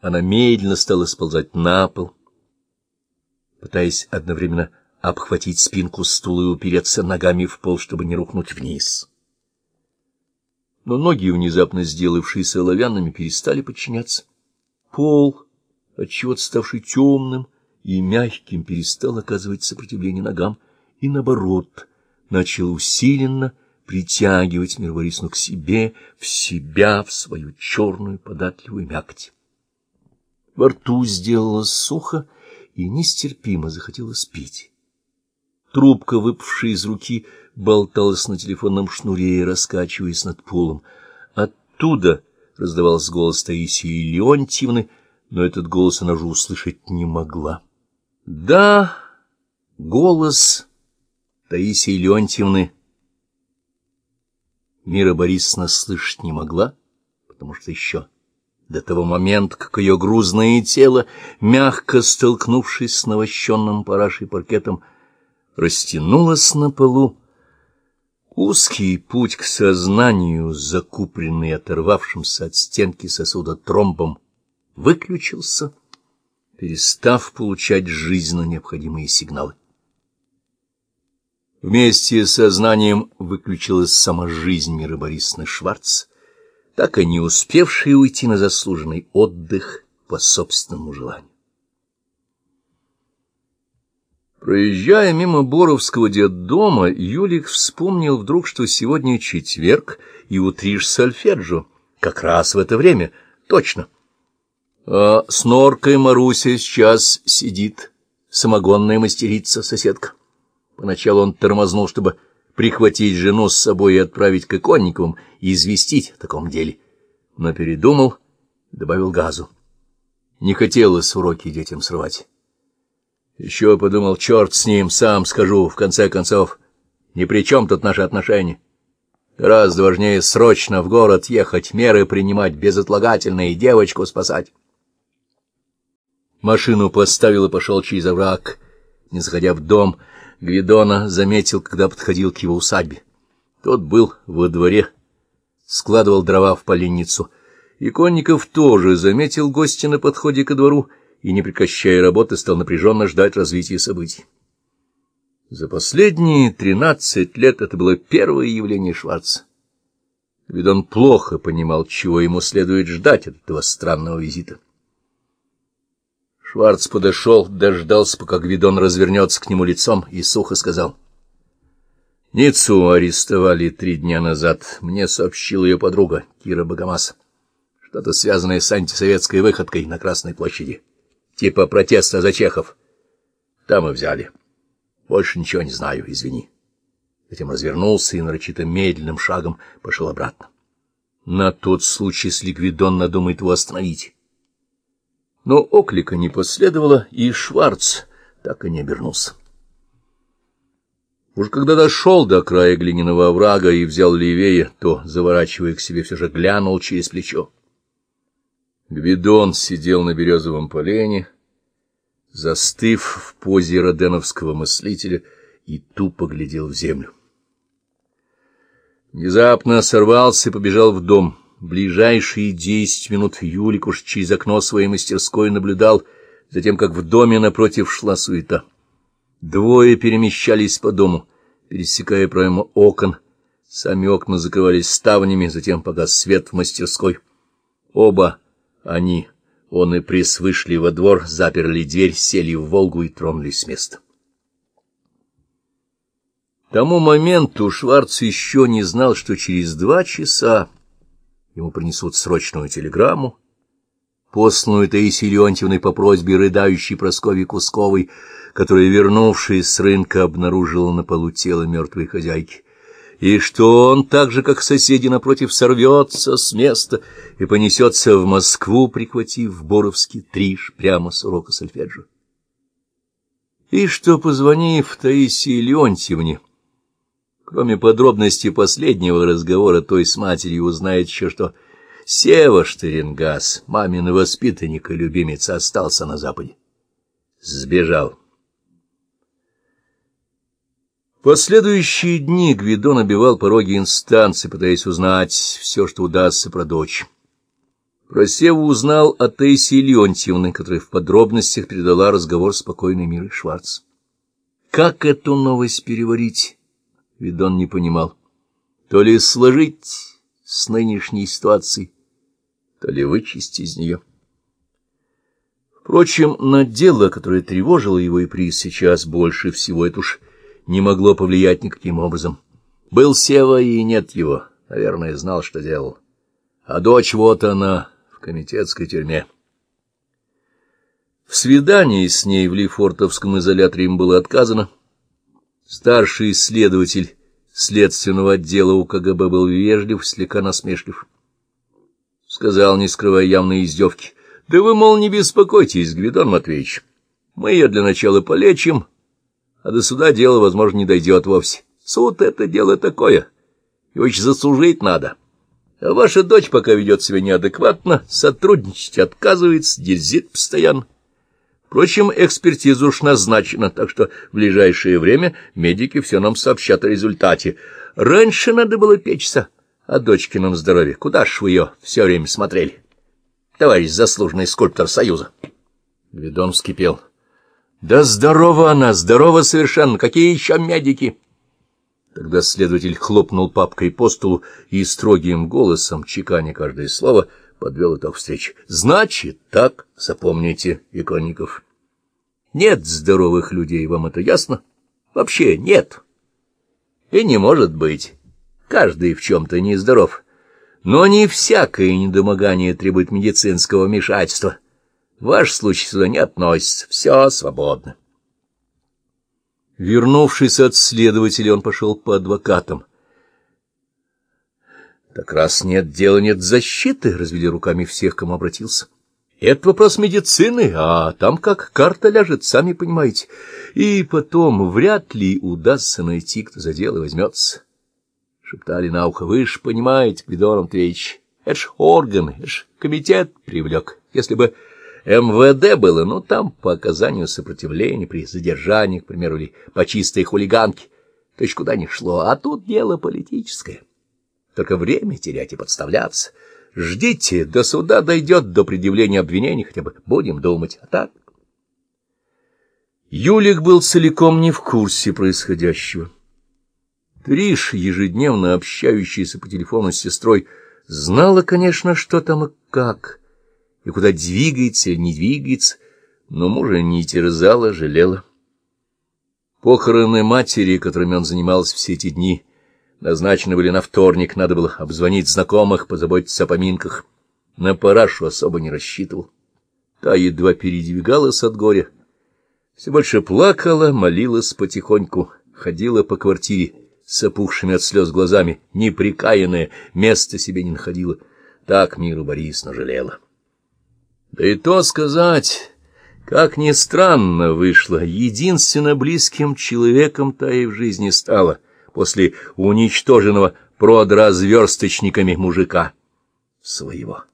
Она медленно стала сползать на пол, пытаясь одновременно обхватить спинку стула и упереться ногами в пол, чтобы не рухнуть вниз. Но ноги, внезапно сделавшиеся оловянными, перестали подчиняться. Пол, отчего-то ставший темным и мягким, перестал оказывать сопротивление ногам, и, наоборот, начал усиленно притягивать Мирварисну к себе, в себя, в свою черную податливую мякоть. Во рту сделалось сухо, и нестерпимо захотелось пить. Трубка, выпавшая из руки, болталась на телефонном шнуре, раскачиваясь над полом. Оттуда раздавался голос Таисии Леонтьевны, но этот голос она же услышать не могла. Да, голос Таисии Леонтьевны Мира Борисовна слышать не могла, потому что еще до того момента, как ее грузное тело, мягко столкнувшись с навощенным парашей паркетом, растянулась на полу. Узкий путь к сознанию, закупленный оторвавшимся от стенки сосуда тромбом, выключился, перестав получать жизненно необходимые сигналы. Вместе с сознанием выключилась сама жизнь Мира Борисовны Шварц, так и не успевшая уйти на заслуженный отдых по собственному желанию. Проезжая мимо Боровского детдома, Юлик вспомнил вдруг, что сегодня четверг и утришь сольфеджио. Как раз в это время, точно. А с норкой Маруся сейчас сидит, самогонная мастерица, соседка. Поначалу он тормознул, чтобы прихватить жену с собой и отправить к Иконниковым и известить о таком деле. Но передумал, добавил газу. Не хотелось уроки детям срывать. Еще подумал, черт с ним, сам скажу, в конце концов, ни при чем тут наши отношения. Гораздо важнее срочно в город ехать, меры принимать безотлагательно и девочку спасать. Машину поставил и пошел через овраг. Не заходя в дом, Гвидона заметил, когда подходил к его усадьбе. Тот был во дворе, складывал дрова в поленницу. Иконников тоже заметил гостя на подходе ко двору и, не прекращая работы, стал напряженно ждать развития событий. За последние тринадцать лет это было первое явление Шварца. Ведь он плохо понимал, чего ему следует ждать от этого странного визита. Шварц подошел, дождался, пока Гвидон развернется к нему лицом, и сухо сказал. — Ницу арестовали три дня назад. Мне сообщила ее подруга, Кира Богомаз. Что-то связанное с антисоветской выходкой на Красной площади типа протеста за чехов. Там и взяли. Больше ничего не знаю, извини. Затем развернулся и нарочито медленным шагом пошел обратно. На тот случай, если Гвидон надумает его остановить. Но оклика не последовало, и Шварц так и не обернулся. Уж когда дошел до края глиняного оврага и взял левее, то, заворачивая к себе, все же глянул через плечо. Гвидон сидел на березовом полене, застыв в позе роденовского мыслителя, и тупо глядел в землю. Внезапно сорвался и побежал в дом. Ближайшие десять минут Юлик уж через окно своей мастерской наблюдал, затем как в доме напротив шла суета. Двое перемещались по дому, пересекая прямо окон. Сами окна закрывались ставнями, затем погас свет в мастерской. Оба они, он и Прис, вышли во двор, заперли дверь, сели в «Волгу» и тронулись с места. К тому моменту Шварц еще не знал, что через два часа ему принесут срочную телеграмму, посланную Таисией Леонтьевной по просьбе рыдающей Прасковьи Кусковой, которая, вернувшись с рынка, обнаружила на полу тело мертвой хозяйки и что он, так же, как соседи напротив, сорвется с места и понесется в Москву, прихватив Боровский триш прямо с урока сольфеджио. И что, позвонив Таисии Леонтьевне, кроме подробностей последнего разговора той с матерью, узнает еще, что Сева Штерингас, мамин воспитанник и любимец, остался на Западе. Сбежал. Последующие дни Гвидон обивал пороги инстанции, пытаясь узнать все, что удастся про дочь. Про Севу узнал от Таисии Леонтьевны, которая в подробностях передала разговор спокойной Мирой Шварц. Как эту новость переварить? Ведь он не понимал. То ли сложить с нынешней ситуацией, то ли вычесть из нее. Впрочем, на дело, которое тревожило его и приз сейчас больше всего, это уж не могло повлиять никаким образом. Был Сева и нет его, наверное, знал, что делал. А дочь вот она в комитетской тюрьме. В свидании с ней в Лефортовском изоляторе им было отказано. Старший следователь следственного отдела УКГБ был вежлив, слегка насмешлив. Сказал, не скрывая явной издевки, — Да вы, мол, не беспокойтесь, Гвидон Матвеевич, мы ее для начала полечим, а до суда дело, возможно, не дойдет вовсе. Суд — это дело такое, его еще заслужить надо. А ваша дочь пока ведет себя неадекватно, сотрудничать отказывается, дерзит постоянно. Впрочем, экспертиза уж назначена, так что в ближайшее время медики все нам сообщат о результате. Раньше надо было печься о дочкином здоровье. Куда ж вы ее все время смотрели? Товарищ заслуженный скульптор Союза. Гвидон вскипел. Да здорова она, здорова совершенно. Какие еще медики? Тогда следователь хлопнул папкой по столу и строгим голосом, чеканя каждое слово, подвел итог встречи. Значит, так, запомните, Иконников. Нет здоровых людей, вам это ясно? Вообще нет. И не может быть. Каждый в чем-то нездоров. Но не всякое недомогание требует медицинского вмешательства. Ваш случай сюда не относится. Все свободно. Вернувшись от следователя, он пошел по адвокатам. Так раз нет дела, нет защиты, развели руками всех, кому обратился. Это вопрос медицины, а там как карта ляжет, сами понимаете. И потом вряд ли удастся найти, кто за дело возьмется. Шептали на ухо, вы ж понимаете, Гвидон Андреевич, это ж органы, это ж комитет привлек. Если бы МВД было, ну, там по оказанию сопротивления при задержании, к примеру, или по чистой хулиганке, то есть куда ни шло, а тут дело политическое. Только время терять и подставляться. Ждите, до суда дойдет, до предъявления обвинений, хотя бы будем думать, а так... Юлик был целиком не в курсе происходящего. Триш, ежедневно общающаяся по телефону с сестрой, знала, конечно, что там и как — и куда двигается или не двигается, но мужа не терзала, жалела. Похороны матери, которыми он занимался все эти дни, назначены были на вторник, надо было обзвонить знакомых, позаботиться о поминках. На парашу особо не рассчитывал. Та едва передвигалась от горя. Все больше плакала, молилась потихоньку, ходила по квартире с опухшими от слез глазами, неприкаянная, места себе не находила. Так Миру Борисовна жалела. Да и то сказать, как ни странно вышло, единственно близким человеком та и в жизни стала после уничтоженного продразверсточниками мужика своего.